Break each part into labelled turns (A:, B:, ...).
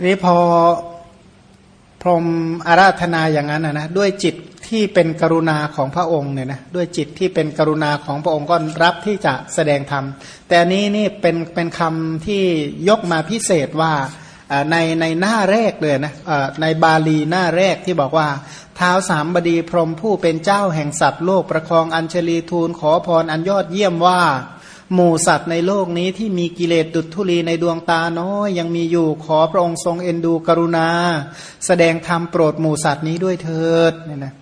A: นี่พอพรหมอาราธนาอย่างนั้นนะด้วยจิตที่เป็นกรุณาของพระองค์เนี่ยนะด้วยจิตที่เป็นกรุณาของพระองค์ก็รับที่จะแสดงธรรม แต่นี้นี่เป็นเป็นคำที่ยกมาพิเศษว่าในในหน้าแรกเลยนะในบาลีหน้าแรกที่บอกว่า เท้าสามบดีพรหมผู้เป็นเจ้าแห่งสัตว์โลกประคองอัญชลีทูลขอพรอันยอดเยี่ยมว่า หมู่สัตว์ในโลกนี้ที่มีกิเลสดุจทุลีในดวงตาน้อยยังมีอยู่ขอพระองค์ทรงเอ็นดูกรุณา แสดงธรรมโปรดหมู่สัตว์นี้ด้วยเถิดเนี่ยนะ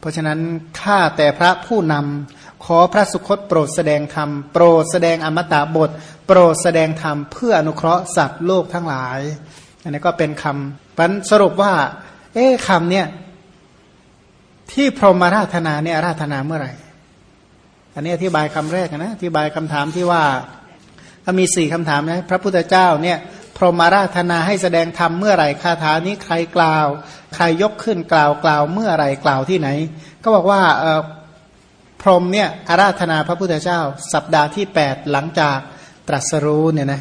A: เพราะฉะนั้นข้าแต่พระผู้นำขอพระสุคตโปรดแสดงธรรมโปรดแสดงอมตะบท โปรดแสดงธรรมเพื่ออนุเคราะห์สัตว์โลกทั้งหลาย อันนี้ก็เป็นคำปันสรุปว่า เอ๊ะคำเนี่ยที่พรหมาราธนาเนี่ยราธนาเมื่อไหร่ อันนี้อธิบายคำแรกนะอธิบายคำถามที่ว่าถ้ามีสี่คำถามนะพระพุทธเจ้าเนี่ยพรหมาราธนาให้แสดงธรรมเมื่อไหร่คาถานี้ใครกล่าว ใครยกขึ้นกล่าวกล่าวเมื่อไหร่กล่าวที่ไหน ก็บอกว่าพรหมเนี่ยอาราธนาพระพุทธเจ้า สัปดาห์ที่ 8 หลังจากตรัสรู้เนี่ยนะ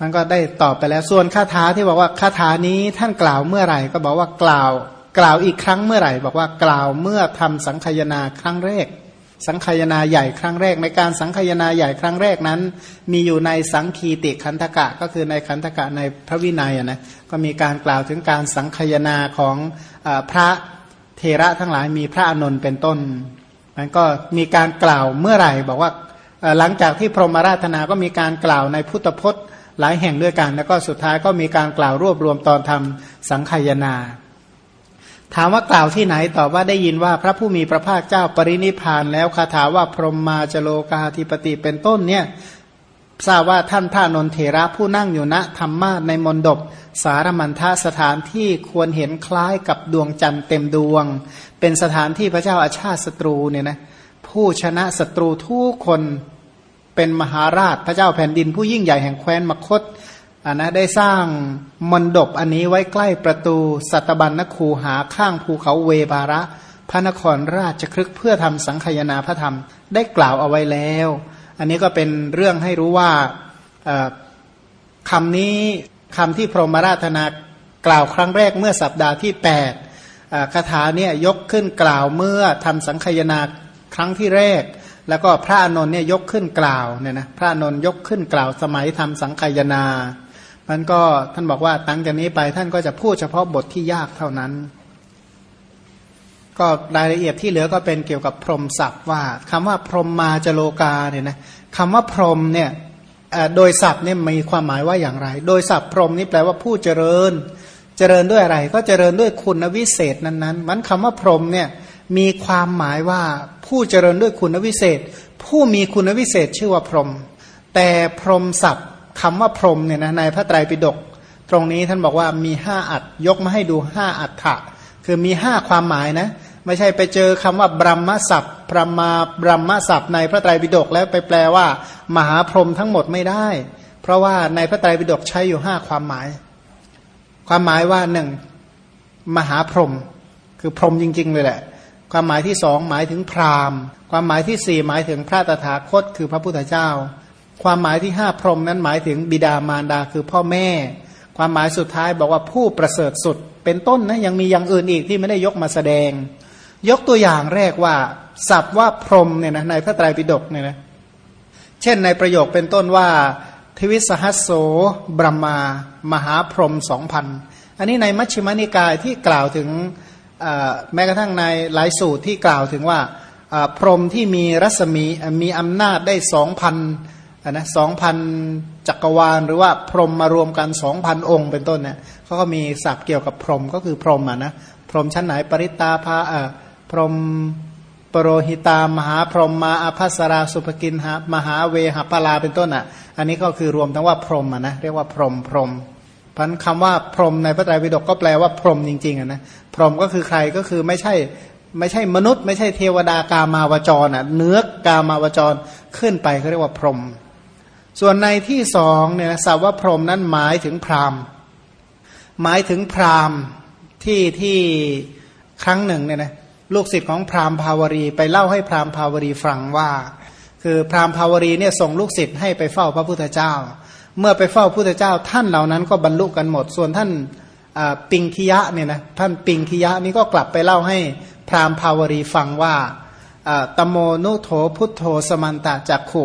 A: มันก็ได้ตอบไปแล้วส่วนคาถาที่บอกว่าคาถานี้ท่านกล่าวเมื่อไหร่ ก็บอกว่ากล่าว กล่าวอีกครั้งเมื่อไหร่ บอกว่ากล่าวเมื่อทำสังคยนาครั้งแรก สังขยาใหญ่ครั้งแรก ในการสังขยาใหญ่ครั้งแรกนั้น มีอยู่ในสังคีติคันธกะก็คือในคันธกะในพระวินัยนะก็มีการกล่าวถึงการสังขยาของอพระเทระทั้งหลายมีพระอนุนเป็นต้นมันก็มีการกล่าวเมื่อไหร่บอกว่าหลังจากที่พรหมราธนาก็มีการกล่าวในพุทธพจน์หลายแห่งด้วยกัน แล้วก็สุดท้ายก็มีการกล่าวรวบรวมตอนทำสังขยา ถามว่ากล่าวที่ไหนตอบว่าได้ยินว่าพระผู้มีพระภาคเจ้าปรินิพานแล้วคาถาว่าพรหมมาจโลกาธิปติเป็นต้นเนี่ยทราบว่าท่านท่านนเทระผู้นั่งอยู่ณธรรมาในมณฑปสารมันทสถานที่ควรเห็นคล้ายกับดวงจันทร์เต็มดวง เป็นสถานที่พระเจ้าอาชาติศัตรูเนี่ยนะผู้ชนะศัตรูทุกคนเป็นมหาราชพระเจ้าแผ่นดินผู้ยิ่งใหญ่แห่งแคว้นมคต อันนะได้สร้างมณฑปอันนี้ไว้ใกล้ประตูสัตบัญนคูหาข้างภูเขาเวบาระ พระนครราชครึกเพื่อทำสังขยนาพระธรรมได้กล่าวเอาไว้แล้ว อันนี้ก็เป็นเรื่องให้รู้ว่าคำนี้คำที่พรหมราธนากล่าวครั้งแรกเมื่อสัปดาห์ที่8คาถาเนี่ยยกขึ้นกล่าวเมื่อทำสังขยนาครั้งที่แรก แล้วก็พระอนนท์เนี่ยยกขึ้นกล่าวเนี่ยนะพระอนนท์ยกขึ้นกล่าวสมัยทำสังขยนา มันก็ท่านบอกว่าตั้งจากนี้ไปท่านก็จะพูดเฉพาะบทที่ยากเท่านั้น ก็รายละเอียดที่เหลือก็เป็นเกี่ยวกับพรหมศัพท์ว่าคำว่าพรหมมาจโลกาเนี่ยนะคำว่าพรหมเนี่ยโดยศัพท์เนี่ยมีความหมายว่าอย่างไร โดยศัพท์พรหมนี่แปลว่าผู้เจริญ เจริญด้วยอะไร ก็เจริญด้วยคุณวิเศษนั้นๆ มันคำว่าพรหมเนี่ยมีความหมายว่าผู้เจริญด้วยคุณวิเศษ ผู้มีคุณวิเศษชื่อว่าพรหมแต่พรหมศัพท์ คำว่าพรหมเนี่ยนะในพระไตรปิฎกตรงนี้ท่านบอกว่ามีห้าอัดยกมาให้ดูห้าอัฏฐะคือมีห้าความหมายนะ ไม่ใช่ไปเจอคำว่าบรมศัพท์พระมาบรมศัพท์ในพระไตรปิฎกแล้วไปแปลว่า มหาพรหมทั้งหมดไม่ได้ เพราะว่าในพระไตรปิฎกใช้อยู่ห้าความหมาย ความหมายว่าหนึ่งมหาพรหมคือพรหมจริง ๆ เลยแหละ ความหมายที่สองหมายถึงพราหมณ์ ความหมายที่สี่หมายถึงพระตถาคตคือพระพุทธเจ้า ความหมายที่ห้าพรหมนั้นหมายถึงบิดามารดาคือพ่อแม่ ความหมายสุดท้ายบอกว่าผู้ประเสริฐสุด เป็นต้นนะยังมีอย่างอื่นอีกที่ไม่ได้ยกมาแสดง ยกตัวอย่างแรกว่าศัพท์ว่าพรหมเนี่ยนะในพระไตรปิฎกเนี่ยนะเช่นในประโยคเป็นต้นว่าทวิสหัสโสบรมามหาพรหมสองพันอันนี้ในมัชฌิมานิกายที่กล่าวถึงแม้กระทั่งในหลายสูตรที่กล่าวถึงว่าพรหมที่มีรัศมีมีอำนาจได้สองพัน นะสองพันจักรวาล หรือว่าพรหมมารวมกันสองพันองค์ เป็นต้นเนี่ยเขาก็มีศัพท์เกี่ยวกับพรหมก็คือพรหมอะนะพรหมชั้นไหนปริตาภาอ่าพรหมปรหิตามหาพรหมมาอภัสราสุภกินหามหาเวหปลาเป็นต้นอะ อันนี้ก็คือรวมทั้งว่าพรหมอะนะเรียกว่าพรหมพรหมพันคำว่าพรหมในพระไตรปิฎกก็แปลว่าพรหมจริงๆอะนะพรหมก็คือใครก็คือไม่ใช่ไม่ใช่มนุษย์ ไม่ใช่เทวดากามาวจรอะเนื้อกามาวจรขึ้นไปเขาเรียกว่าพรหม ส่วนในที่สองเนี่ยสัพว่าพรมนั้นหมายถึงพราหมณ์ หมายถึงพราหมณ์ที่ที่ครั้งหนึ่งเนี่ยนะลูกศิษย์ของพราหมณ์ภาวรีไปเล่าให้พราหมณ์ภาวรีฟังว่า คือพราหมณ์ภาวรีเนี่ยส่งลูกศิษย์ให้ไปเฝ้าพระพุทธเจ้า เมื่อไปเฝ้าพุทธเจ้า ท่านเหล่านั้นก็บรรลุกันหมด ส่วนท่านปิงคิยะเนี่ยนะท่านปิงคิยะนี่ก็กลับไปเล่าให้พราหมณ์พาวรีฟังว่าตโมนุโถพุทโธสมันตะจักขุ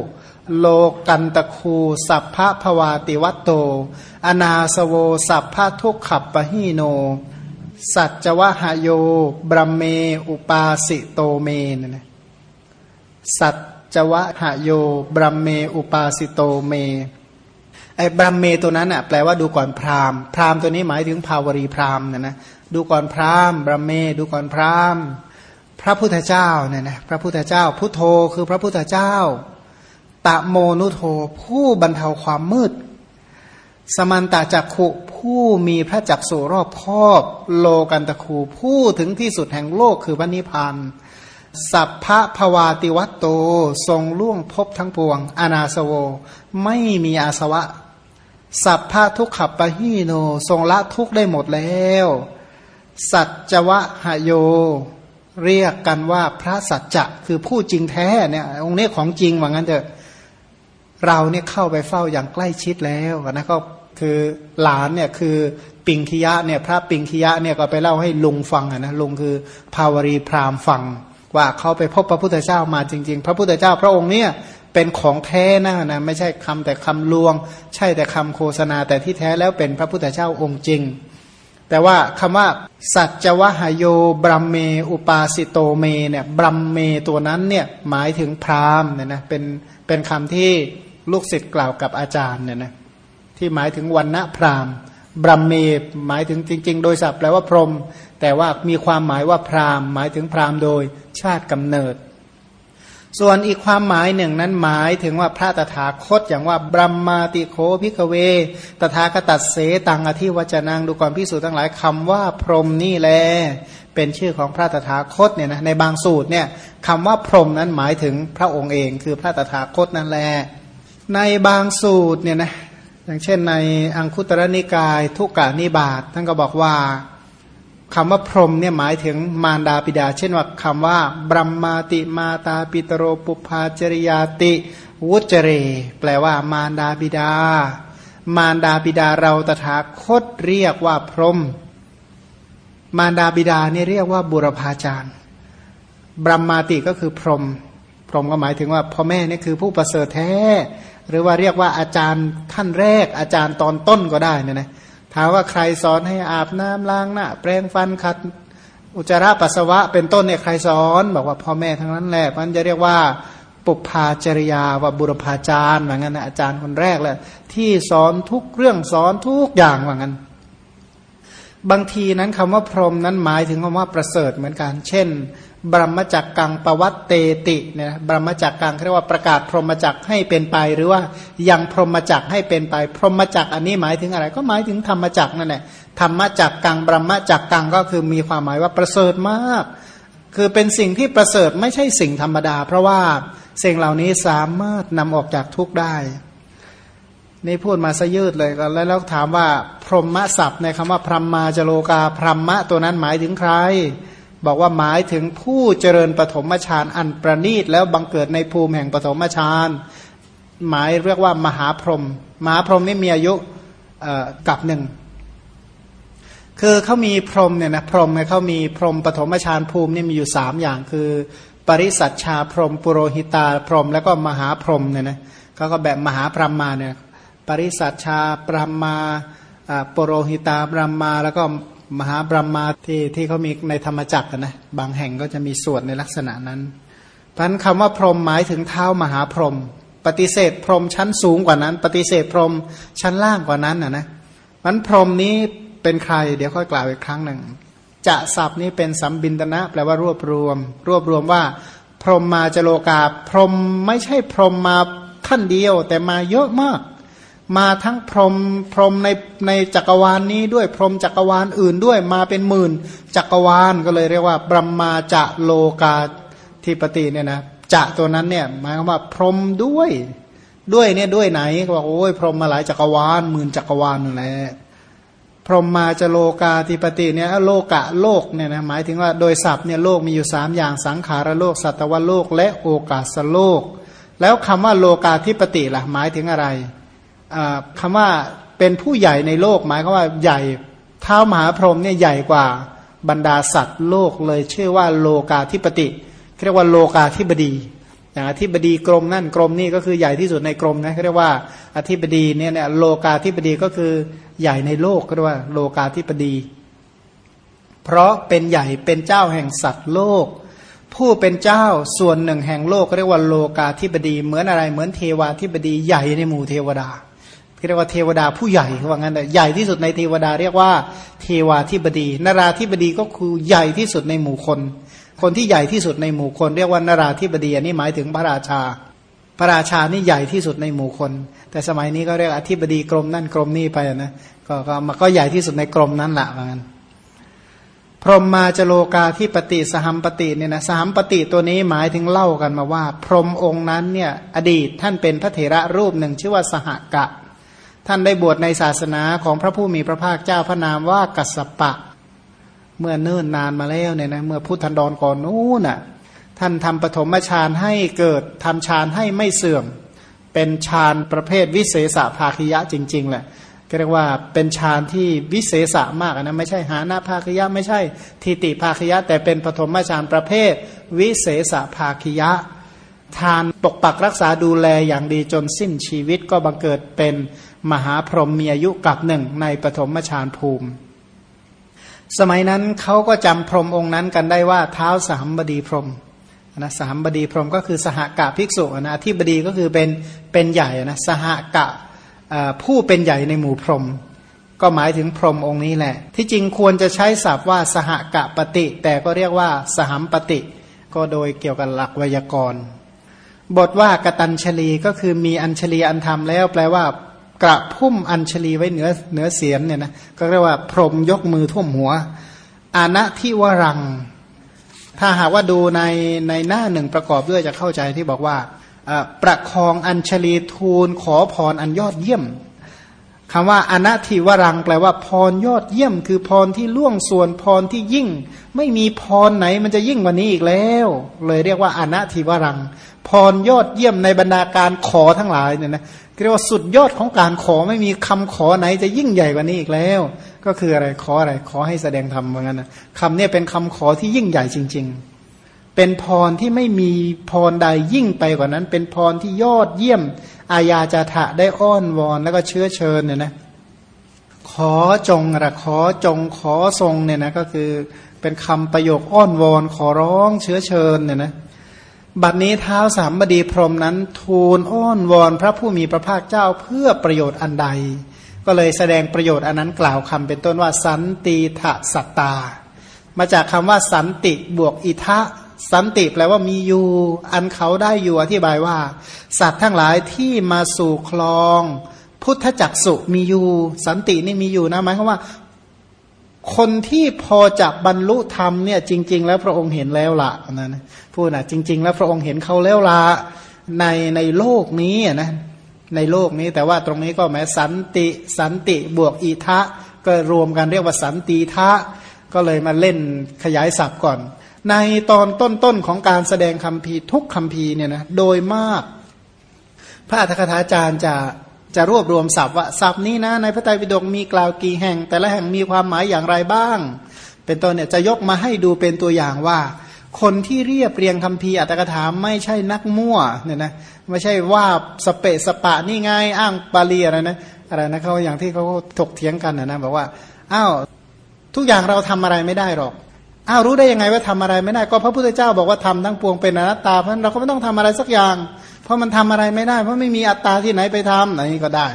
A: โลกันตะคู สัพพะภวาติวัตโต อนาสโว สัพพทุกขัปปหีโน สัจจวหโย พรัหเม อุปาสิโตเม นะนะสัจจวหโย พรัหเม อุปาสิโตเม ไอ้ พรัหเมตัวนั้นอะแปลว่าดูก่อนพราหมณ์ พราหมณ์ตัวนี้หมายถึงพาวรีพราหมณ์นะนะ ดูก่อนพราหมณ์ บรมเม ดูก่อนพราหมณ์ พระพุทธเจ้าเนี่ยนะ พระพุทธเจ้า พุทโธคือพระพุทธเจ้า ตะโมนุโทผู้บรรเทาความมืด สมันตาจักขุผู้มีพระจักสุรอบครอบโลกันตะคูผู้ถึงที่สุดแห่งโลกคือวันนิพานสัพพะภวาติวัตโตทรงล่วงพบทั้งปวง อนาสโว ไม่มีอาสวะ สัพพะทุกขับปะฮีโน ทรงละทุกได้หมดแล้ว สัจวะหโย เรียกกันว่าพระสัจจะคือผู้จริงแท้เนี่ยองค์นี้ของจริงว่างั้นเถอะ เราเนี่ยเข้าไปเฝ้าอย่างใกล้ชิดแล้วนะก็คือหลานเนี่ยคือปิงคิยะเนี่ยพระปิงคิยะเนี่ยก็ไปเล่าให้ลุงฟังนะลุงคือภาวรีพราหมณ์ฟัง ว่าเขาไปพบพระพุทธเจ้ามาจริง ๆ พระพุทธเจ้าพระองค์เนี่ยเป็นของแท้นะนะไม่ใช่คำแต่คำลวง ใช่แต่คำโฆษณาแต่ที่แท้แล้วเป็นพระพุทธเจ้าองค์จริง แต่ว่าคำว่า สัจจวหโย พรัหเม อุปาสิโตเมเนี่ย พรัหเมตัวนั้นเนี่ยหมายถึงพราหมณ์เนี่ยนะเป็นเป็นคำที่ ลูกศิษย์กล่าวกับอาจารย์เนี่ยนะที่หมายถึงวรรณะพราหมณ์ พรัหเมหมายถึงจริง ๆ โดยศัพท์แปลว่าพรหมแต่ว่ามีความหมายว่าพราหมณ์หมายถึงพราหมณ์โดยชาติกำเนิด ส่วนอีกความหมายหนึ่งนั้นหมายถึงว่าพระตถาคตอย่างว่าบรัมมาติโคพิกเว ตถาคตัดเสตังอธิวจนางดูก่อนพิสูจน์ทั้งหลายคำว่าพรหมนี่แลเป็นชื่อของพระตถาคตเนี่ยนะในบางสูตรเนี่ยคำว่าพรหมนั้นหมายถึงพระองค์เอง คือพระตถาคตนั่นแหละ ในบางสูตรเนี่ยนะอย่างเช่นในอังคุตรนิกาย ทุกกานิบาตท่านก็บอกว่าคำว่าพรหมเนี่ยหมายถึงมารดาปิดา เช่นว่าคำว่าบรัมมาติมาตาปิตโรปุพาจริยาติ วุจเร แปลว่ามารดาบิดา มารดาบิดาเราตถาคตเรียกว่าพรหมมารดาบิดาเนี่ยเรียกว่าบุรพาจารย์บรัมมาติก็คือพรหมพรหมก็หมายถึงว่าพ่อแม่นี่คือผู้ประเสริฐแท้ หรือว่าเรียกว่าอาจารย์ท่านแรกอาจารย์ตอนต้นก็ได้นะนะถามว่าใครสอนให้อาบน้ำล้างหน้าแปรงฟันขัด อุจจาระปัสสาวะ เป็นต้นเนี่ยใครสอน บอกว่าพ่อแม่ทั้งนั้นแหละมันจะเรียกว่าปุพาจริยาว่าบุรพาจารย์ว่างั้นนะอาจารย์คนแรกแหละที่สอนทุกเรื่องสอนทุกอย่างว่างั้น บางทีนั้นคำว่าพรหมนั้นหมายถึงคำว่าประเสริฐเหมือนกัน เช่น บรมจักกังปวัตเตติเนี่ยบรมจักกังเรียกว่าประกาศพรหมจักให้เป็นไป หรือว่ายังพรหมจักให้เป็นไป พรหมจักอันนี้หมายถึงอะไร ก็หมายถึงธรรมจักนั่นแหละธรรมจักกังบรมจักกังก็คือมีความหมายว่าประเสริฐมาก คือเป็นสิ่งที่ประเสริฐไม่ใช่สิ่งธรรมดา เพราะว่าสิ่งเหล่านี้สามารถนำออกจากทุกข์ได้นี่พูดมาซะยืดเลยแล้วแล้วถามว่าพรหมศัพท์ในคำว่าพรหมมาจโลกาพรหมะตัวนั้นหมายถึงใคร บอกว่าหมายถึงผู้เจริญปฐมฌานอันประณีตแล้วบังเกิดในภูมิแห่งปฐมฌานหมายเรียกว่ามหาพรหมมหาพรหมนี่มีอายุกับหนึ่งคือเขามีพรหมเนี่ยนะพรหมเนี่ยเขามีพรหมปฐมฌานภูมินี่มีอยู่สามอย่างคือ ปริสัชชาพรหมปุโรหิตาพรหมแล้วก็มหาพรหมเนี่ยนะเขาก็แบบมหาพรหมมาเนี่ยปริสัชชาปรมาปุโรหิตาปรมาแล้วก็ มหาบรมมาที่ที่เขามีในธรรมจักรนะบางแห่งก็จะมีสวดในลักษณะนั้นพันคำว่าพรหมหมายถึงเท้ามหาพรหมปฏิเสธพรหมชั้นสูงกว่านั้น ปฏิเสธพรหมชั้นล่างกว่านั้นนะนะมันพรหมนี้เป็นใคร เดี๋ยวค่อยกล่าวอีกครั้งหนึ่งจะศัพท์นี้เป็นสัมบินตนะ แปลว่ารวบรวม รวบรวมว่า พรหมมาจโลกาพรหมไม่ใช่พรหมมาท่านเดียว แต่มาเยอะมาก มาทั้งพรหมพรหมในในจักรวาลนนี้ด้วยพรหมจักรวาลอื่นด้วยมาเป็นหมื่นจักรวาลก็เลยเรียกว่าบรมมาจะโลกาธิปติเนี่ยนะจะตัวนั้นเนี่ยหมายความว่าพรหมด้วยด้วยเนี่ยด้วยไหนก็บอกโอ้ยพรหมมาหลายจักรวาลหมื่นจักรวาลนั่นแหละพรหมมาจะโลกาธิปติเนี่ยโลกะโลกเนี่ยนะหมายถึงว่าโดยศัพท์เนี่ยโลกมีอยู่สามอย่างสังขารโลกสัตวโลก และโอกาสโลก แล้วคำว่าโลกาธิปติล่ะหมายถึงอะไร คำว่าเป็นผู้ใหญ่ในโลกหมายความว่าใหญ่เท้ามหาพรหมเนี่ยใหญ่กว่าบรรดาสัตว์โลกเลยชื่อว่าโลกาธิปติเรียกว่าโลกาธิบดีอย่างอธิบดีกรมนั่นกรมนี่ก็คือใหญ่ที่สุดในกรมนะเรียกว่าอธิบดีเนี่ยเนี่ยโลกาธิบดีก็คือใหญ่ในโลกก็เรียกว่าโลกาธิบดี เพราะเป็นใหญ่เป็นเจ้าแห่งสัตว์โลก ผู้เป็นเจ้าส่วนหนึ่งแห่งโลกเรียกว่าโลกาธิบดี เหมือนอะไรเหมือนเทวาธิบดีใหญ่ในหมู่เทวดา เรียกว่าเทวดาผู้ใหญ่เขาว่างั้นใหญ่ที่สุดในเทวดาเรียกว่า เทวาธิบดีนราธิบดีก็คือใหญ่ที่สุดในหมู่คน คนที่ใหญ่ที่สุดในหมู่คน เรียกว่านราธิบดีอันนี้หมายถึงพระราชา พระราชานี่ใหญ่ที่สุดในหมู่คน แต่สมัยนี้ก็เรียกอธิบดีกรมนั่นกรมนี่ไปนะก็ก็มันก็ใหญ่ที่สุดในกรมนั้นแหละว่างั้นพรหมมาจโลกาที่ปฏิสหัมปฏิเนี่ยนะสหัมปฏิตัวนี้หมายถึงเล่ากันมาว่า พรหมองค์นั้นเนี่ยอดีตท่านเป็นพระเถระรูปหนึ่งชื่อว่าสหกะ ท่านได้บวชในศาสนาของพระผู้มีพระภาคเจ้าพระนามว่ากัสสปะ เมื่อเนิ่นนานมาแล้วเนี่ยนะเมื่อพุทธันดรก่อนนู้นน่ะท่านทำปฐมฌานให้เกิดทำฌานให้ไม่เสื่อม เป็นฌานประเภทวิเศษภาคิยะจริงๆแหละก็เรียกว่าเป็นฌานที่วิเศษมากนะไม่ใช่หานาภาคิยะไม่ใช่ทิติภาคิยะ แต่เป็นปฐมฌานประเภทวิเศษภาคิยะ ทานปกปักรักษาดูแลอย่างดีจนสิ้นชีวิตก็บังเกิดเป็นมหาพรหมมีอายุกับหนึ่งในปฐมฌานภูมิ สมัยนั้นเขาก็จำพรหมองค์นั้นกันได้ว่าเท้าสามบดีพรหมนะสามบดีพรหมก็คือสหกะภิกษุนะที่บดีก็คือเป็นเป็นใหญ่นะสหกะผู้เป็นใหญ่ในหมู่พรหมก็หมายถึงพรหมองค์นี้แหละ ที่จริงควรจะใช้ศัพท์ว่าสหกะปฏิ แต่ก็เรียกว่าสหัมปฏิ ก็โดยเกี่ยวกับหลักไวยากรณ์ บทว่ากตัญชลีก็คือมีอัญชลีอันธรรมแล้ว แปลว่ากระพุ่มอัญชลีไว้เหนือเหนือเสียนเนี่ยนะก็เรียกว่าพรมยกมือท่วมหัวอาณทิวรัง ถ้าหากว่าดูในในหน้าหนึ่งประกอบด้วยจะเข้าใจที่บอกว่าประคองอัญชลีทูลขอพรอันยอดเยี่ยมคำว่าอนัติวรัง แปลว่าพรยอดเยี่ยม คือพรที่ล่วงส่วนพรที่ยิ่ง ไม่มีพรไหนมันจะยิ่งกว่านี้อีกแล้ว เลยเรียกว่าอนัติวรัง พรยอดเยี่ยมในบรรดาการขอทั้งหลายเนี่ยนะเรียกว่าสุดยอดของการขอไม่มีคำขอไหนจะยิ่งใหญ่กว่านี้อีกแล้ว ก็คืออะไรขออะไรขอให้แสดงธรรมเหมือนกันนะคำนี้เป็นคำขอที่ยิ่งใหญ่จริง ๆ เป็นพรที่ไม่มีพรใดยิ่งไปกว่านั้น เป็นพรที่ยอดเยี่ยม อาญาจาถะได้อ้อนวอนแล้วก็เชื้อเชิญเนี่ยนะขอจงระขอจงขอทรงเนี่ยนะก็คือเป็นคำประโยคอ้อนวอนขอร้องเชื้อเชิญเนี่ยนะ บัดนี้เท้าสามบดีพรมนั้นทูลอ้อนวอนพระผู้มีพระภาคเจ้าเพื่อประโยชน์อันใด ก็เลยแสดงประโยชน์อันนั้นกล่าวคำเป็นต้นว่า สันติทะสัตตา มาจากคำว่าสันติบวกอิทะสันติแปลว่ามีอยู่ อันเขาได้อยู่อธิบายว่า สัตว์ทั้งหลายที่มาสู่คลอง พุทธจักสุมีอยู่ สันตินี่มีอยู่นะหมายความว่า คนที่พอจะบรรลุธรรมเนี่ยจริง ๆ แล้วพระองค์เห็นแล้วละนะพูดนะจริง ๆ แล้วพระองค์เห็นเขาแล้วละในในโลกนี้นะในโลกนี้แต่ว่าตรงนี้ก็แม้สันติสันติบวกอิทะก็รวมกันเรียกว่าสันติทะก็เลยมาเล่นขยายศัพท์ก่อน ในตอนต้นๆของการแสดงคำพีทุกคำพีเนี่ยนะโดยมาก พระอัฏฐกถาจารย์จะ จะรวบรวมศัพท์ว่าศัพท์นี้นะในพระไตรปิฎกมีกล่าวกี่แห่ง แต่ละแห่งมีความหมายอย่างไรบ้าง เป็นต้นเนี่ยจะยกมาให้ดูเป็นตัวอย่างว่า คนที่เรียบเรียงคำพีอัตถกถาไม่ใช่นักมั่วเนี่ยนะไม่ใช่ว่าสเปสปะนี่ไงอ้างปาลีอะไรนะอะไรนะเขาอย่างที่เขาถกเถียงกันนะนะบอกว่าอ้าวทุกอย่างเราทำอะไรไม่ได้หรอกอ้าวรู้ได้ยังไงว่าทำอะไรไม่ได้ ก็พระพุทธเจ้าบอกว่าทำทั้งปวงเป็นอนัตตาเพราะเราก็ไม่ต้องทำอะไรสักอย่าง เพราะมันทำอะไรไม่ได้ เพราะไม่มีอัตตาที่ไหนไปทำอะไรนี้ก็ได้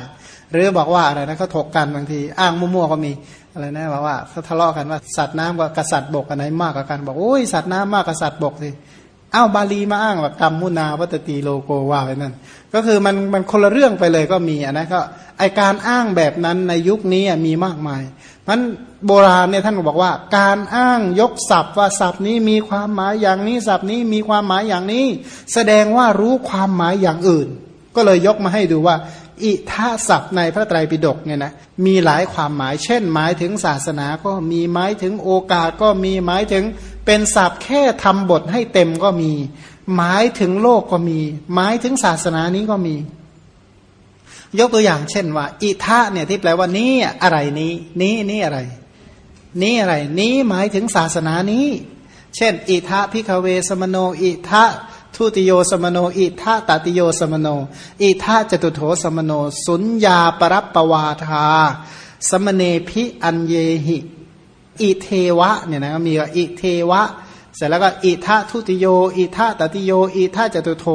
A: หรือบอกว่าอะไรนะเขาถกกันบางที อ้างมั่วๆก็มีอะไรนะบอกว่าเขาทะเลาะกันว่าสัตว์น้ำกับกษัตริย์บกอันไหนมากกว่ากัน บอกโอ้ยสัตว์น้ำมากกว่าสัตว์บกสิอ้าวบาลีมาอ้างว่ากรรมมุนาวัตตีโลโกว่าไปนั่นก็คือมันมันคนละเรื่องไปเลยก็มีนะก็ไอการอ้างแบบนั้นในยุคนี้มีมากมาย มันโบราณเนี่ยท่านบอกว่า การอ้างยกศัพท์ว่าศัพท์นี้มีความหมายอย่างนี้ศัพท์นี้มีความหมายอย่างนี้ แสดงว่ารู้ความหมายอย่างอื่น ก็เลยยกมาให้ดูว่า อิทาศัพท์ในพระไตรปิฎกเนี่ยนะมีหลายความหมาย เช่น หมายถึงศาสนาก็มีหมายถึงโอกาสก็มีหมายถึงเป็นศัพท์แค่ทำบทให้เต็มก็มี หมายถึงโลกก็มี หมายถึงศาสนานี้ก็มี ยกตัวอย่างเช่นว่า อิทะเนี่ยที่แปลว่านี้อะไรนี้ นี้นี้อะไร นี้อะไร นี้หมายถึงศาสนานี้ เช่น อิเธว ภิกขเวสมโณ อิธะทุติโยสมโณ อิธะตติโยสมโณ อิธะจตุตโถสมโณ สุญญาปรัปปวาทา สมเณภิอัญเญหิ อิเธวะเนี่ยนะมีว่าอิเธวะ เสร็จแล้วก็อิธะทุติโย อิธะตติโย อิธะจตุตโถ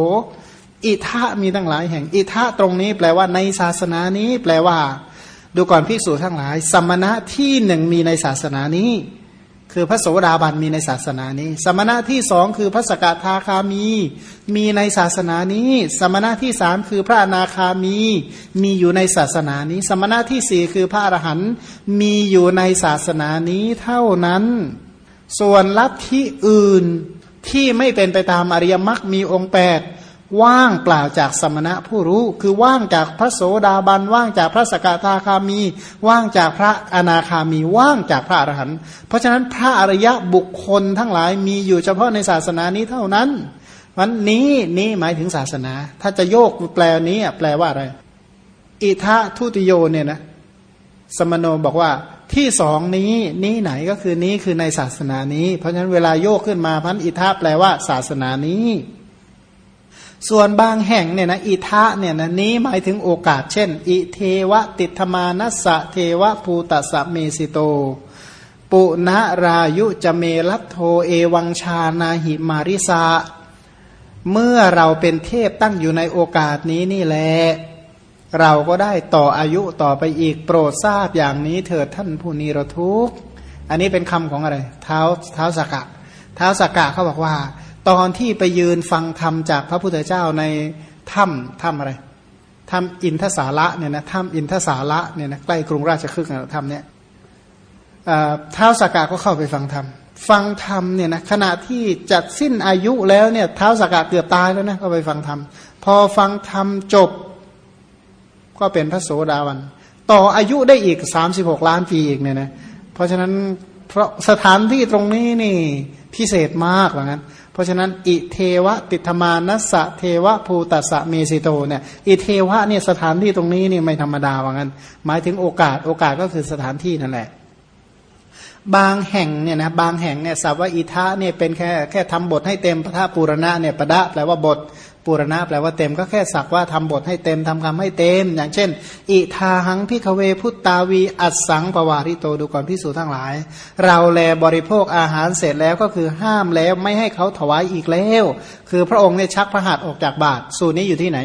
A: อิธะมีตั้งหลายแห่ง อิธะตรงนี้แปลว่าในศาสนานี้ แปลว่า ดูก่อนภิกษุทั้งหลาย สมณะที่หนึ่งมีในศาสนานี้ คือพระโสดาบันมีในศาสนานี้ สมณะที่สองคือพระสกทาคามี มีในศาสนานี้ สมณะที่สามคือพระอนาคามี มีอยู่ในศาสนานี้ สมณะที่สี่คือพระอรหันต์มีอยู่ในศาสนานี้เท่านั้น ส่วนลัทธิอื่นที่ไม่เป็นไปตามอริยมรรคมีองค์แปด ว่างเปล่าจากสมณะผู้รู้ คือว่างจากพระโสดาบันว่างจากพระสกทาคามี ว่างจากพระอนาคามี ว่างจากพระอรหันต์เพราะฉะนั้นพระอริยะบุคคลทั้งหลายมีอยู่เฉพาะในศาสนานี้เท่านั้นวันนี้นี้หมายถึงศาสนา ถ้าจะโยกแปลนี้แปลว่าอะไร อิทะทุติโยเนี่ยนะสมโนบอกว่าที่สองนี้นี้ไหนก็คือนี้คือในศาสนานี้ เพราะฉะนั้นเวลาโยกขึ้นมาพันอิทะแปลว่าศาสนานี้ ส่วนบางแห่งเนี่ยนะอิทะเนี่ยนะนี้หมายถึงโอกาส เช่น อิเทวติธมานัสสะเทวภูตัสเมสิโต ปุณรายุจเมลัตโทเอวังชานาหิมาริสาเมื่อเราเป็นเทพตั้งอยู่ในโอกาสนี้นี่แหละเราก็ได้ต่ออายุต่อไปอีกโปรดทราบอย่างนี้เถิดท่านผู้นีรทุกอันนี้เป็นคำของอะไร เท้าเท้าสกะเท้าสกกะเขาบอกว่า ตอนที่ไปยืนฟังธรรมจากพระพุทธเจ้าในถ้ำถ้ำอะไรถ้ำอินทสาระเนี่ยนะถ้ำอินทสาระเนี่ยนะใกล้กรุงราชคฤห์นะถ้ำเนี่ยเท้าสากาก็เข้าไปฟังธรรมฟังธรรมเนี่ยนะขณะที่จัดสิ้นอายุแล้วเนี่ยเท้าสากาเกือบตายแล้วนะก็ไปฟังธรรมพอฟังธรรมจบ ก็เป็นพระโสดาวัน ต่ออายุได้อีกสามสิบหกล้านปีอีกเนี่ยนะเพราะฉะนั้นเพราะสถานที่ตรงนี้นี่พิเศษมากเหมือนกัน เพราะฉะนั้น อิเทวะติธมานัสสะเทวะภูตัสะเมสิโตเนี่ยอิเทวะเนี่ยสถานที่ตรงนี้นี่ไม่ธรรมดาว่างั้น หมายถึงโอกาสโอกาสก็คือสถานที่นั่นแหละบางแห่งเนี่ยนะบางแห่งเนี่ยสับว่าอิทะเนี่ยเป็นแค่แค่ทำบทให้เต็มพระธาปุรณะเนี่ยประดะแปลว่าบท ปุรณะแปลว่าเต็มก็แค่สักว่าทำบทให้เต็มทำคำให้เต็ม อย่างเช่น อิทาหังพิคเวพุตตาวีอัดสังปวาริโตดูก่อนพิสูจทั้งหลาย เราแลบริโภคอาหารเสร็จแล้วก็คือห้ามแล้วไม่ให้เขาถวายอีกแล้ว คือพระองค์เนี่ยชักพระหัตถ์ออกจากบาทสูตรนี้อยู่ที่ไหน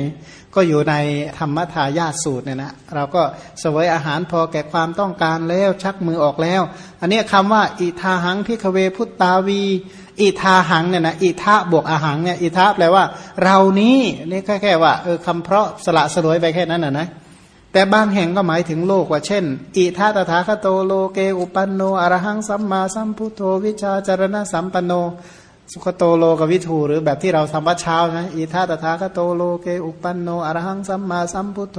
A: ก็อยู่ในธรรมทายาสูตรเนี่ยนะเราก็เสวยอาหารพอแก่ความต้องการแล้วชักมือออกแล้ว อันนี้คำว่าอิทาหังพิคเวพุตตาวี อิทาหังเนี่ยนะอิทาบวกอาหังเนี่ยอิทาแปลว่า เรานี้นี่แค่แค่ว่าเออคำเพราะสละสลวยไปแค่นั้นนะนะแต่บางแห่งก็หมายถึงโลกว่าเช่น อิธะ ตถาคโตโลเกอุปปันโนอรหังสัมมาสัมพุทโธวิชชาจรณสัมปันโน สุคโตโลกวิทูหรือแบบที่เราทำวัดเช้านะอิธะ ตถาคโตโลเกอุปปันโนอรหังสัมมาสัมพุทโธ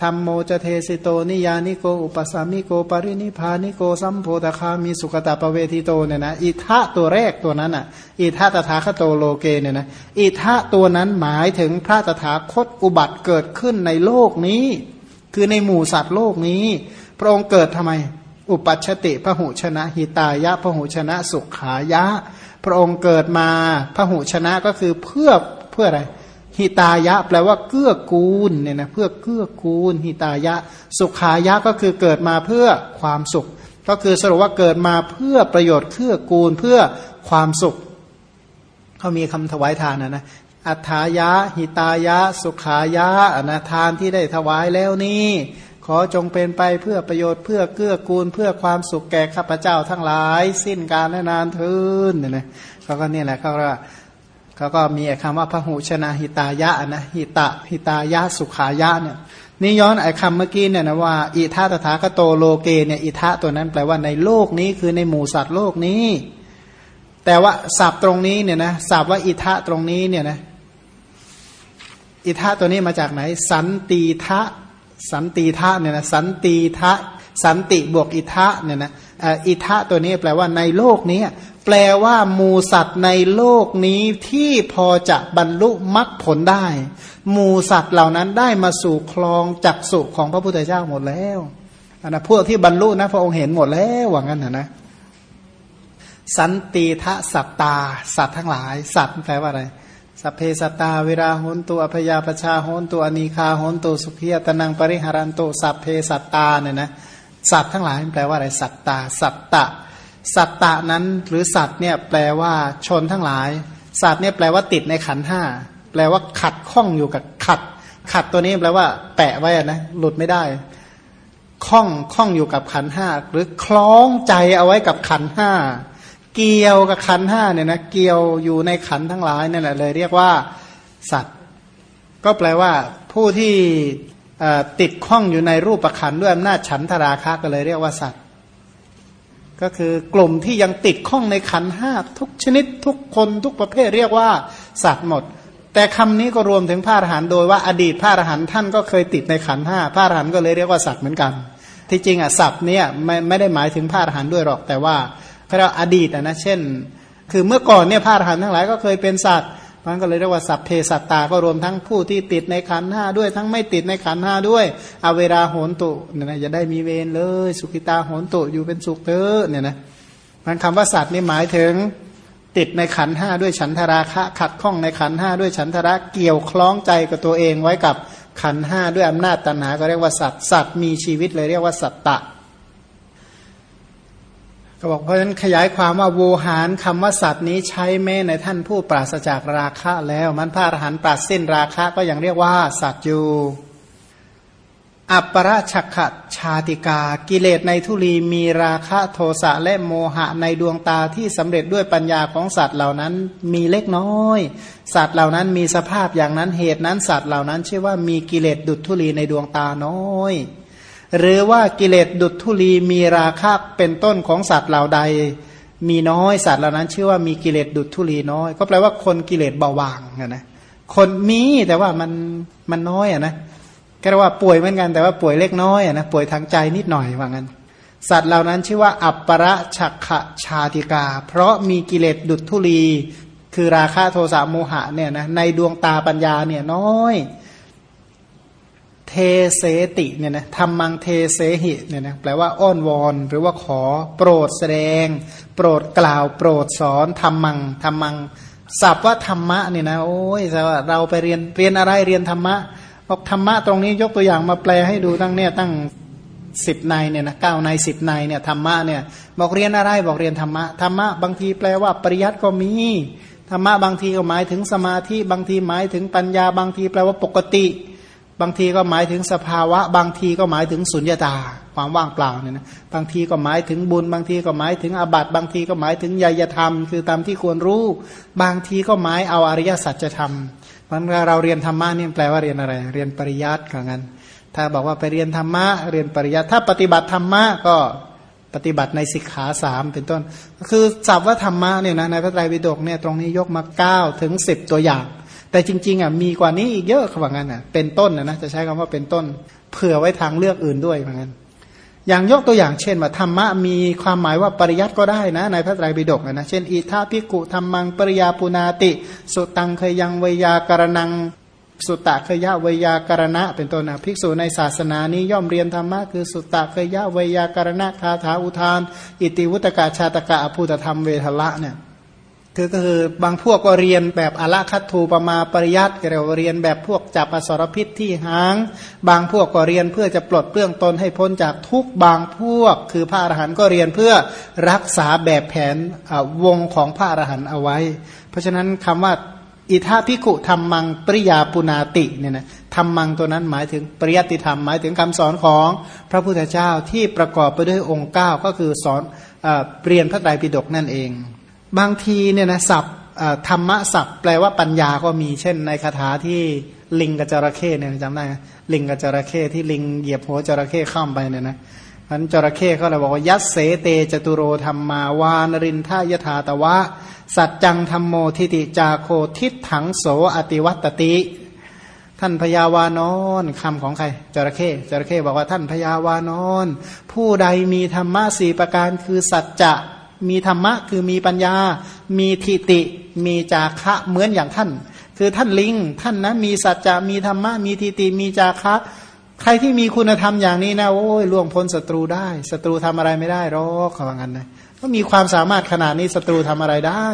A: ธัมโมจเทสิโตนิยยานิโกอุปสมิโกปรินิพพานิโกสัมโพธคามีสุคตัปปเวทิโตเนี่ยนะอิธะตัวแรกตัวนั้นอะอิธะตถาคโตโลเกเนี่ยนะอิทะตัวนั้นหมายถึงพระตถาคตอุบัติเกิดขึ้นในโลกนี้ คือในหมู่สัตว์โลกนี้ พระองค์เกิดทำไม อุปัชติพหุชนะหิตายะพหุชนะสุขายะ พระองค์เกิดมาพหุชนะก็คือเพื่อเพื่ออะไร หิตายะ แปลว่าเกื้อกูลเนี่ยนะเพื่อเกื้อกูลหิตายะ สุขายะก็คือเกิดมาเพื่อความสุข ก็คือสรุปว่าเกิดมาเพื่อประโยชน์เกื้อกูลเพื่อความสุขเขามีคำถวายทานนะนะอัฏฐายะ หิตายะ สุขายะนะทานที่ได้ถวายแล้วนี่ขอจงเป็นไปเพื่อประโยชน์เพื่อเกื้อกูล เพื่อความสุขแก่ข้าพเจ้าทั้งหลาย สิ้นการและนานทืนเนี่ยนะเขาก็เนี่ยแหละเขาว่า เขาก็มีคำว่าพระหูชนะหิตายะนะหิตะหิตายะสุขายะเนี่ยนี่ย้อนไอ้คำเมื่อกี้เนี่ยนะว่าอิทาตถาคโตโลเกเนี่ยอิทะตัวนั้นแปลว่าในโลกนี้คือในหมู่สัตว์โลกนี้ แต่ว่าศัพท์ตรงนี้เนี่ยนะศัพท์ว่าอิทะตรงนี้เนี่ยนะอิทะตัวนี้มาจากไหน สันติทะสันติทะเนี่ยนะสันติทะสันติบวกอิทะเนี่ยนะอิทะตัวนี้แปลว่าในโลกนี้ แปลว่าหมูสัตว์ในโลกนี้ที่พอจะบรรลุมรรคผลได้หมูสัตว์เหล่านั้นได้มาสู่คลองจักสุของพระพุทธเจ้าหมดแล้วอันนะพวกที่บรรลุนะพระองค์เห็นหมดแล้วว่างั้นนะนะสันติทะสัตตา สัตว์ทั้งหลาย สัตว์แปลว่าอะไรสัพเพสัตตาเวลาโหนตัวอภยาปชาโหนตัวอนีคาโหนตัวสุขียตนังปริหารันโตสัพเพสัตตาเนี่ยนะสัตว์ทั้งหลายแปลว่าอะไรสัตตา สัตตะ สัตตะนั้นหรือสัตว์เนี่ยแปลว่าชนทั้งหลาย สัตว์เนี่ยแปลว่าติดในขันห้าแปลว่าขัดข้องอยู่กับขัด ขัดตัวนี้แปลว่า แปะไว้นะหลุดไม่ได้ข้องข้องอยู่กับขันห้าหรือคล้องใจเอาไว้กับขันห้าเกี่ยวกับขันห้าเนี่ยนะเกี่ยวอยู่ในขันทั้งหลายนี่แหละเลยเรียกว่า สัตว์ ก็แปลว่า ผู้ที่ติดข้องอยู่ในรูปประขันด้วยอำนาจฉันทราคะก็เลยเรียกว่าสัตว์ ก็คือกลุ่มที่ยังติดข้องในขันห้าทุกชนิดทุกคนทุกประเภทเรียกว่าสัตว์หมด แต่คำนี้ก็รวมถึงพระอรหันต์โดยว่าอดีตพระอรหันต์ท่านก็เคยติดในขันห้าพระอรหันต์ก็เลยเรียกว่าสัตว์เหมือนกัน ที่จริงอะสัตว์เนี่ยไม่ไม่ได้หมายถึงพระอรหันต์ด้วยหรอกแต่ว่าพระอดีตนะเช่น คือเมื่อก่อนเนี่ยพระอรหันต์ทั้งหลายก็เคยเป็นสัตว์ มันก็เลยเรียกว่าสัพเพสัตตาก็รวมทั้งผู้ที่ติดในขันห้าด้วย ทั้งไม่ติดในขันห้าด้วยเอาเวลาโหนตุเนี่ยนะจะได้มีเวรเลย สุขิตาโหนตุอยู่เป็นสุขเถอเนี่ยนะมันคำว่าสัตว์นี่หมายถึงติดในขันห้าด้วยฉันทราคะขัดข้องในขันห้าด้วยฉันทระเกี่ยวคล้องใจกับตัวเองไว้กับขันห้าด้วยอำนาจตัณหาก็เรียกว่าสัตว์สัตว์มีชีวิตเลยเรียกว่าสัตตะ ก็บอกเพราะฉะนั้นขยายความว่าโวหารคำว่าสัตว์นี้ใช้แม้ในท่านผู้ปราศจากราคะแล้วมันพระอรหันต์ปราศสิ้นราคะก็ยังเรียกว่าสัตว์อยู่อัปปราชักขชาติกา กิเลสในทุลีมีราคะโทสะและโมหะในดวงตาที่สำเร็จด้วยปัญญาของสัตว์เหล่านั้นมีเล็กน้อย สัตว์เหล่านั้นมีสภาพอย่างนั้นเหตุนั้นสัตว์เหล่านั้น ชื่อว่ามีกิเลสดุจทุลีในดวงตาน้อย หรือว่ากิเลสดุจทุลีมีราคะเป็นต้นของสัตว์เหล่าใด มีน้อยสัตว์เหล่านั้นชื่อว่ามีกิเลสดุจทุลีน้อย ก็แปลว่าคนกิเลสเบาบางนะคนมีแต่ว่ามันมันน้อยอะนะก็เรียกว่าป่วยเหมือนกันแต่ว่าป่วยเล็กน้อยอะนะป่วยทางใจนิดหน่อยว่างั้น สัตว์เหล่านั้นชื่อว่า อัปปะฉักขชาติกา เพราะมีกิเลสดุจทุลี คือราคะโทสะโมหะเนี่ยนะในดวงตาปัญญาเนี่ยน้อย เทเสติเนี่ยนะธรรมังเทเสหิเนี่ยนะแปลว่าอ้อนวอนหรือว่าขอโปรดแสดง โปรดกล่าว โปรดสอนธรรมังธรรมังศัพท์ว่าธรรมะเนี่ยนะโอ้ยเราไปเรียนเรียนอะไรเรียนธรรมะบอกธรรมะตรงนี้ยกตัวอย่างมาแปลให้ดูตั้งเนี่ยตั้งสิบในเนี่ยนะเก้าในสิบในเนี่ยธรรมะเนี่ยบอกเรียนอะไรบอกเรียนธรรมะธรรมะบางทีแปลว่าปริยัติก็มีธรรมะบางทีก็หมายถึงสมาธิบางทีหมายถึงปัญญาบางทีแปลว่าปกติ บางทีก็หมายถึงสภาวะ บางทีก็หมายถึงสุญญตา ความว่างเปล่าเนี่ยนะบางทีก็หมายถึงบุญ บางทีก็หมายถึงอาบัติบางทีก็หมายถึงยยธรรม คือตามที่ควรรู้ บางทีก็หมายเอาอริยสัจจะทำมันเราเรียนธรรมะนี่แปลว่าเรียนอะไร เรียนปริยัติกันงั้น ถ้าบอกว่าไปเรียนธรรมะเรียนปริยัติถ้าปฏิบัติธรรมะก็ปฏิบัติในสิกขาสามเป็นต้น คือศัพท์ว่าธรรมะเนี่ยนะในพระไตรปิฎกเนี่ยตรงนี้ยกมาเก้าถึงสิบตัวอย่าง แต่จริง ๆอะมีกว่านี้อีกเยอะเขาบอกงั้นอะเป็นต้นนะนะจะใช้คำว่าเป็นต้น เผื่อไว้ทางเลือกอื่นด้วยเหมือนกันอย่างยกตัวอย่างเช่นว่าธรรมะมีความหมายว่าปริยัติก็ได้นะ ในพระไตรปิฎกนะเช่นอิทาพิกุธรรมังปริยาปุนาติ สุตังเคยยังเวยาการนังสุตตะเคยยะเวยาการณะ เป็นต้นนะภิกษุในศาสนานี้ย่อมเรียนธรรมะคือสุตตะเคยยะเวยาการณะคาถาอุทาน อิติวุตกาชาตกะอภูตธรรมเวทละเนี่ย คือก็คือบางพวกก็เรียนแบบอละคัตทูปมาปริยัติเรียกว่าเรียนแบบพวกจับอสรพิษที่หาง บางพวกก็เรียนเพื่อจะปลดเปลื้องตนให้พ้นจากทุกบางพวก คือพระอรหันต์ก็เรียนเพื่อรักษาแบบแผนวงของพระอรหันต์เอาไว้ เพราะฉะนั้นคำว่าอิทาพิกุธรรมังปริยาปุนาติเนี่ยนะธรรมังตัวนั้นหมายถึงปริยัติธรรมหมายถึงคำสอนของพระพุทธเจ้าที่ประกอบไปด้วยองค์ 9 ก็คือสอนเรียนพระไตรปิฎกนั่นเอง บางทีเนี่ยนะศัพท์ธรรมะศัพท์แปลว่าปัญญาก็มีเช่นในคาถาที่ลิงกับจระเข้เนี่ยจำได้ไหมลิงกับจระเข้ที่ลิงเหยียบหัวจระเข้ข้ามไปเนี่ยนะมันจระเข้เขาเลยบอกว่ายัสเสเตจตุโรธรรมาวานรินทายถาตวะ สัจจังธรรมโมทิติจาโคทิถังโสอติวัตติ ท่านพยาวานอนคำของใครจระเข้จระเข้บอกว่าท่านพยาวานอน ผู้ใดมีธรรมะสี่ประการคือสัจจะ มีธรรมะคือมีปัญญา มีทิติ มีจาคะเหมือนอย่างท่าน คือท่านลิงท่านนะมีสัจจะมีธรรมะมีทิติมีจาคะใครที่มีคุณธรรมอย่างนี้นะโอ้ยล่วงพ้นศัตรูได้ศัตรูทำอะไรไม่ได้หรอกเขาว่างั้นนะก็มีความสามารถขนาดนี้ศัตรูทำอะไรได้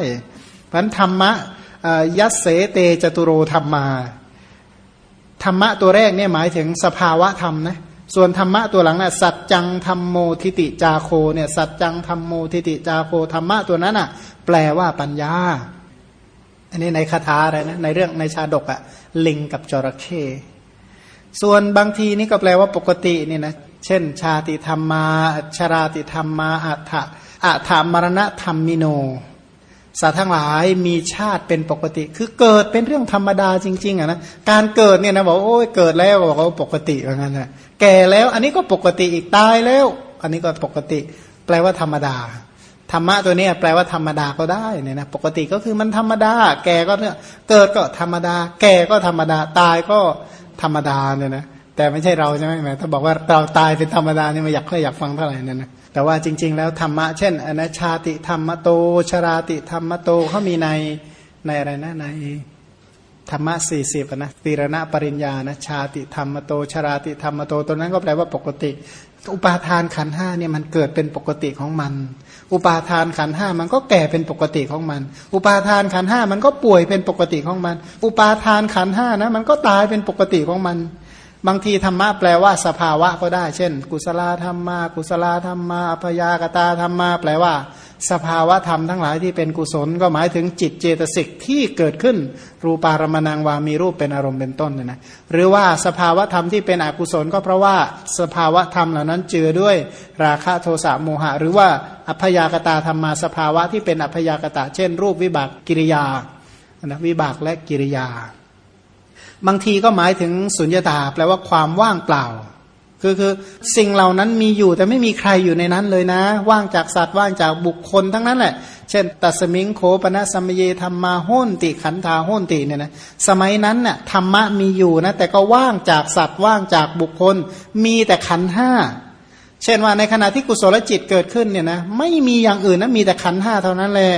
A: เพราะธรรมะยัสเสเตจตุโรธัมมาธรรมะตัวแรกเนี่ยหมายถึงสภาวะธรรมนะ ส่วนธรรมะตัวหลังนะ่ะสัจจังธรรมโมทิติจาโคเนี่ยสัจจังธรรมโมทิติจาโคธรรมะตัวนั้นอะ แปลว่าปัญญา อันนี้ในคาถาอะไรนะในเรื่องในชาดกอะลิงกับจระเข้ส่วนบางทีนี่ก็แปลว่าปกตินี่นะเช่น ชาติธรรมาชราติธรรมาอัฏฐะอัฏฐามรณะธรรมมิโน สัตว์ทั้งหลายมีชาติเป็นปกติ คือเกิดเป็นเรื่องธรรมดาจริง ๆอะนะการเกิดเนี่ยนะบอกโอ้ยเกิดแล้วบอกว่าปกติว่างั้นนะแก่แล้วอันนี้ก็ปกติอีกตายแล้ว อันนี้ก็ปกติ แปลว่าธรรมดาธรรมะตัวนี้แปลว่าธรรมดาก็ได้เนี่ยนะปกติก็คือมันธรรมดา แก่ก็เนี่ยเกิดก็ธรรมดา แก่ก็ธรรมดาตายก็ธรรมดาเนี่ยนะแต่ไม่ใช่เราใช่ไหมแม่ถ้าบอกว่าเราตายเป็นธรรมดาเนี่ยไม่อยากค่อยอยากฟังเท่าไหร่นั่นนะ แต่ว่าจริง ๆ แล้วธรรมะเช่นอนัชาติธรรมโต ชราติธรรมโตเขามีในในอะไรนะในธรรมะสี่สิบนะตีรณะปริญญานะชาติธรรมโต ชราติธรรมโตตัวนั้นก็แปลว่าปกติ อุปาทานขันห้าเนี่ยมันเกิดเป็นปกติของมัน อุปาทานขันห้ามันก็แก่เป็นปกติของมัน อุปาทานขันห้ามันก็ป่วยเป็นปกติของมัน อุปาทานขันห้านะมันก็ตายเป็นปกติของมัน บางทีธรรมะแปลว่าสภาวะก็ได้ เช่น กุศลธรรมมากุศลธรรมมาอภยากตาธรรมมา แปลว่า สภาวะธรรมทั้งหลายที่เป็นกุศล ก็หมายถึงจิตเจตสิกที่เกิดขึ้น รูปารมณังวามีรูปเป็นอารมณ์เป็นต้นนะหรือว่าสภาวะธรรมที่เป็นอกุศล ก็เพราะว่าสภาวะธรรมเหล่านั้นเจือด้วยราคะโทสะโมหะ หรือว่าอัพยากตาธรรมาสภาวะที่เป็นอัพยากตาเช่น รูปวิบากกิริยานะวิบากและกิริยา บางทีก็หมายถึงสุญญตาแปลว่าความว่างเปล่า คือคือสิ่งเหล่านั้นมีอยู่แต่ไม่มีใครอยู่ในนั้นเลยนะ ว่างจากสัตว์ว่างจากบุคคลทั้งนั้นแหละ เช่น ตัสมิงโคปนะสมเยธรรมาห้นติขันธาห้นติเนี่ยนะสมัยนั้นน่ะธรรมะมีอยู่นะแต่ก็ว่างจากสัตว์ว่างจากบุคคล มีแต่ขันห้าเช่นว่าในขณะที่กุศลจิตเกิดขึ้นเนี่ยนะไม่มีอย่างอื่นนะมีแต่ขันห้าเท่านั้นเลย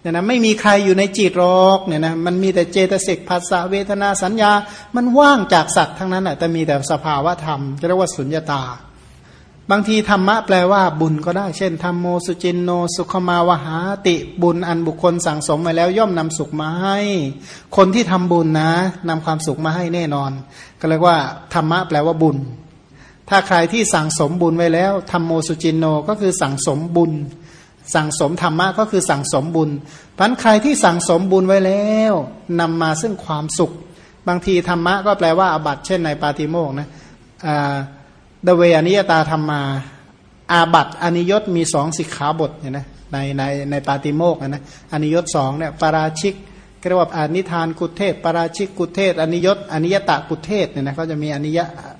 A: เนี่ยนะไม่มีใครอยู่ในจิตหรอกเนี่ยนะมันมีแต่เจตสิกภาษาเวทนาสัญญา มันว่างจากสัตว์ทั้งนั้นแหละแต่มีแต่สภาวะธรรมเรียกว่าสุญญตา บางทีธรรมะแปลว่าบุญก็ได้ เช่นธรรมโมสุจินโน สุขมาวหาติบุญอันบุคคลสั่งสมไว้แล้วย่อมนำสุขมาให้ คนที่ทำบุญนะนำความสุขมาให้แน่นอน ก็เรียกว่าธรรมะแปลว่าบุญ ถ้าใครที่สั่งสมบุญไว้แล้วธรรมโมสุจิณโณ ก็คือสั่งสมบุญ สั่งสมธรรมะก็คือสั่งสมบุญพันใครที่สั่งสมบุญไว้แล้วนำมาซึ่งความสุข บางทีธรรมะก็แปลว่าอาบัติเช่นในปาติโมกข์นะเทฺวอนิยตาธัมมา อาบัตอนิยตมีสองสิกขาบทเนี่ยนะในในในปาติโมกนะอนิยตสองเนี่ยปาราชิกเรียกว่าอนิทานกุเทศปาราชิกกุเทศอนิยตอนิยตะกุเทศเนี่ยนะเขาจะมีอนิย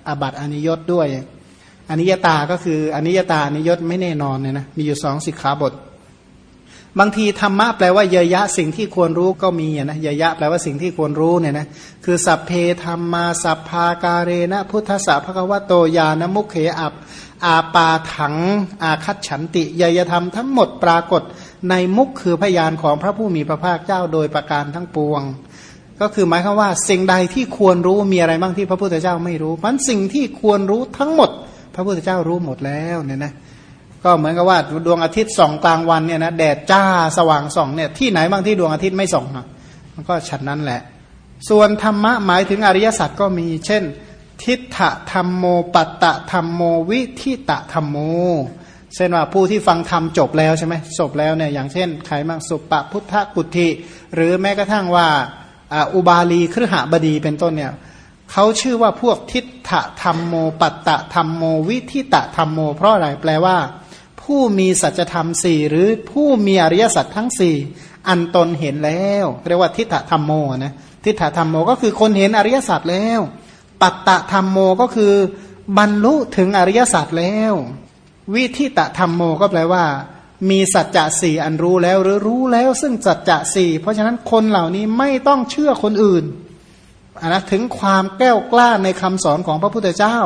A: อาบัตอนิยตด้วย อนิยตาก็คืออนิยตานิยตไม่แน่นอนเนี่ยนะมีอยู่สองสิกขาบท บางทีธรรมะแปลว่าเยยะสิ่งที่ควรรู้ก็มีนะเยยะแปลว่าสิ่งที่ควรรู้เนี่ยนะคือสัพเพธรรมาสัพพาการเรนะพุทธะภควโตยานมุขเขอับอาปาถัง อาคัตฉันติยยธรรมทั้งหมดปรากฏในมุขคือพยานของพระผู้มีพระภาคเจ้าโดยประการทั้งปวง ก็คือหมายความว่าสิ่งใดที่ควรรู้มีอะไรบ้างที่พระพุทธเจ้าไม่รู้มันสิ่งที่ควรรู้ทั้งหมด พระพุทธเจ้ารู้หมดแล้วเนี่ยนะก็เหมือนกับว่าดวงอาทิตย์ส่องกลางวันเนี่ยนะแดดจ้าสว่างส่องเนี่ยที่ไหนบางที่ดวงอาทิตย์ไม่ส่องมันก็ฉันนั้นแหละ ส่วนธรรมะหมายถึงอริยสัจก็มี เช่น ทิฏฐธรรมโมปัตตะธรรมโมวิทิตะธรรมโมเช่นว่าผู้ที่ฟังธรรมจบแล้วใช่ไหมจบแล้วเนี่ยอย่างเช่นใครมั่งสุปปพุทธกุติหรือแม้กระทั่งว่าอุบาลีครหบดีเป็นต้นเนี่ย เขาชื่อว่าพวกทิฏฐธรรมโม ปัตตะธรรมโม วิทิตะธรรมโม เพราะอะไรแปลว่า ผู้มีสัจธรรมสี่หรือผู้มีอริยสัจทั้งสี่อันตนเห็นแล้ว เรียกว่าทิฏฐธรรมโมนะทิฏฐธรรมโมก็คือคนเห็นอริยสัจแล้ว ปัตตะธรรมโมก็คือบรรลุถึงอริยสัจแล้ว วิทิตะธรรมโมก็แปลว่า มีสัจจะสี่อันรู้แล้วหรือรู้แล้วซึ่งสัจจะสี่เพราะฉะนั้นคนเหล่านี้ไม่ต้องเชื่อคนอื่น นะถึงความแก้วกล้าในคำสอนของพระพุทธเจ้า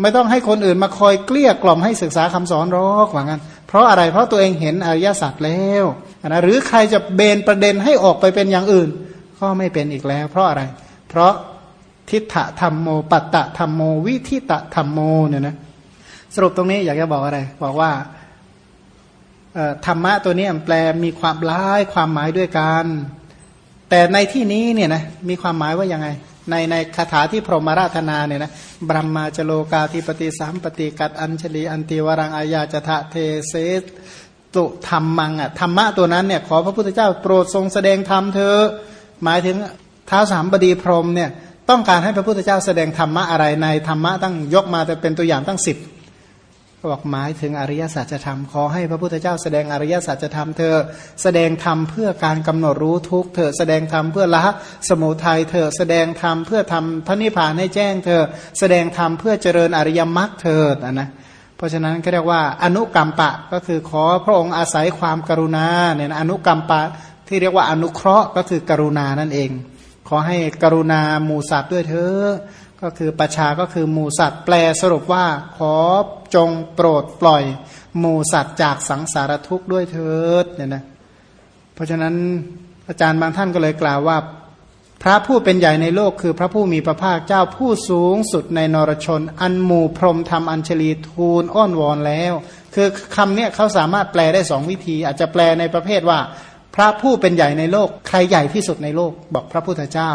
A: ไม่ต้องให้คนอื่นมาคอยเกลี้ยกล่อมให้ศึกษาคำสอนรอกว่างั้น เพราะอะไรเพราะตัวเองเห็นอริยสัจแล้วนะหรือใครจะเบนประเด็นให้ออกไปเป็นอย่างอื่น ก็ไม่เป็นอีกแล้ว เพราะอะไร เพราะทิฏฐธรรมโมปัตตะธรรมโมวิทิตะธรรมโมเนี่ยนะสรุปตรงนี้อยากจะบอกอะไร บอกว่าธรรมะตัวนี้แปลมีความร้ายความหมายด้วยกัน แต่ในที่นี้เนี่ยนะมีความหมายว่ายังไง ในในคาถาที่พรหมราธนาเนี่ยนะบรมมาจโลกาธิปติสามปฏิกัดอัญชลีอันติวรังอายาจทะเทเสตุธรรมังอะธรรมะตัวนั้นเนี่ยขอพระพุทธเจ้าโปรดทรงแสดงธรรมเธอหมายถึงท้าสามบดีพรหมเนี่ยต้องการให้พระพุทธเจ้าแสดงธรรมะอะไรในธรรมะตั้งยกมาแต่เป็นตัวอย่างตั้งสิบ บอกหมายถึงอริยสัจธรรมขอให้พระพุทธเจ้าแสดงอริยสัจธรรมเธอ แสดงธรรมเพื่อการกำหนดรู้ทุกเธอ แสดงธรรมเพื่อละสมุทัยเธอ แสดงธรรมเพื่อทำพระนิพพานให้แจ้งเธอ แสดงธรรมเพื่อเจริญอริยมรรคเธอนะเพราะฉะนั้นก็เรียกว่าอนุกรรมปะก็คือขอพระองค์อาศัยความกรุณาเนี่ยอนุกรรมปะที่เรียกว่าอนุเคราะห์ก็คือกรุณานั่นเอง ขอให้กรุณาหมู่สัตว์ด้วยเธอ ก็คือประชาก็คือหมูสัตว์แปลสรุปว่าขอจงโปรดปล่อยหมูสัตว์จากสังสารทุกข์ด้วยเถิดเนี่ยนะเพราะฉะนั้นอาจารย์บางท่านก็เลยกล่าวว่า พระผู้เป็นใหญ่ในโลกคือพระผู้มีพระภาคเจ้าผู้สูงสุดในนรชน อันหมู่พรมทำอัญชลีทูลอ้อนวอนแล้ว คือคำเนี้ยเขาสามารถแปลได้สองวิธี อาจจะแปลในประเภทว่า พระผู้เป็นใหญ่ในโลก ใครใหญ่ที่สุดในโลก บอกพระพุทธเจ้า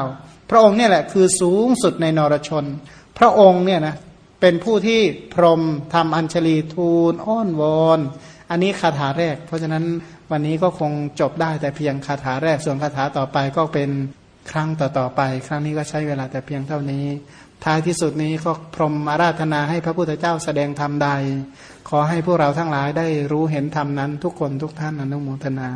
A: พระองค์เนี่ยแหละคือสูงสุดในนรชน พระองค์เนี่ยนะเป็นผู้ที่พรมทำอัญชลีทูลอ้อนวอนอันนี้คาถาแรก เพราะฉะนั้นวันนี้ก็คงจบได้แต่เพียงคาถาแรก ส่วนคาถาต่อไปก็เป็นครั้งต่อๆไป ครั้งนี้ก็ใช้เวลาแต่เพียงเท่านี้ ท้ายที่สุดนี้ก็พรมอาราธนาให้พระพุทธเจ้าแสดงธรรมใด ขอให้พวกเราทั้งหลายได้รู้เห็นธรรมนั้นทุกคนทุกท่านอนุโมทนา